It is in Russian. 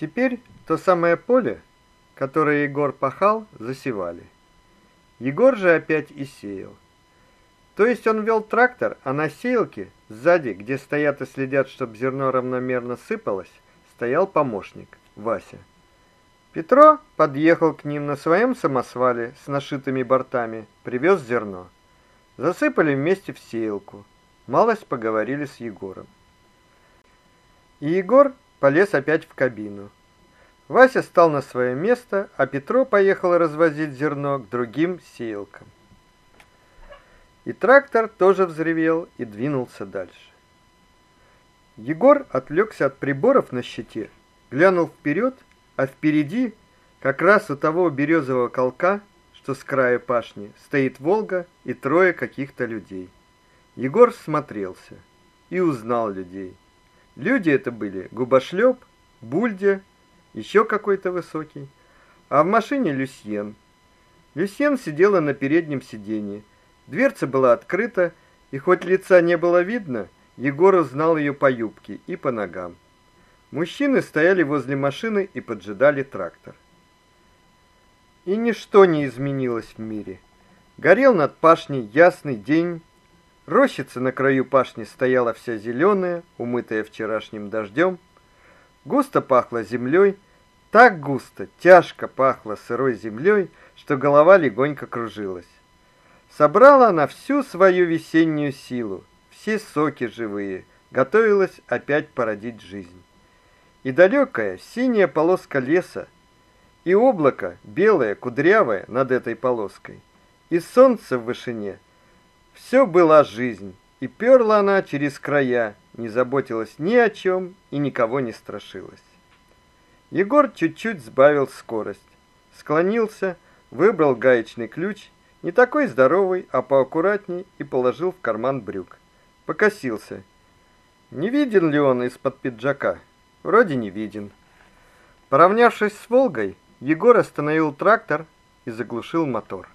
Теперь то самое поле, которое Егор пахал, засевали. Егор же опять и сеял. То есть он вел трактор, а на сеялке сзади, где стоят и следят, чтобы зерно равномерно сыпалось, стоял помощник Вася. Петро подъехал к ним на своем самосвале с нашитыми бортами, привез зерно. Засыпали вместе в сеялку. Малость поговорили с Егором. И Егор полез опять в кабину. Вася стал на свое место, а Петро поехал развозить зерно к другим сеялкам. И трактор тоже взревел и двинулся дальше. Егор отвлекся от приборов на щите, глянул вперед, а впереди, как раз у того березового колка, что с края пашни, стоит Волга и трое каких-то людей. Егор смотрелся и узнал людей. Люди это были Губошлеп, Бульдя, еще какой-то высокий, а в машине Люсьен. Люсьен сидела на переднем сиденье. Дверца была открыта, и хоть лица не было видно, Егор узнал ее по юбке и по ногам. Мужчины стояли возле машины и поджидали трактор. И ничто не изменилось в мире. Горел над пашней ясный день, Рощица на краю пашни стояла вся зеленая, умытая вчерашним дождем. Густо пахло землей, так густо, тяжко пахло сырой землей, что голова легонько кружилась. Собрала она всю свою весеннюю силу, все соки живые, готовилась опять породить жизнь. И далекая синяя полоска леса, и облако белое, кудрявое над этой полоской, и солнце в вышине — все была жизнь, и перла она через края, не заботилась ни о чем и никого не страшилась. Егор чуть-чуть сбавил скорость, склонился, выбрал гаечный ключ, не такой здоровый, а поаккуратней, и положил в карман брюк. Покосился. Не виден ли он из-под пиджака? Вроде не виден. Поравнявшись с Волгой, Егор остановил трактор и заглушил мотор.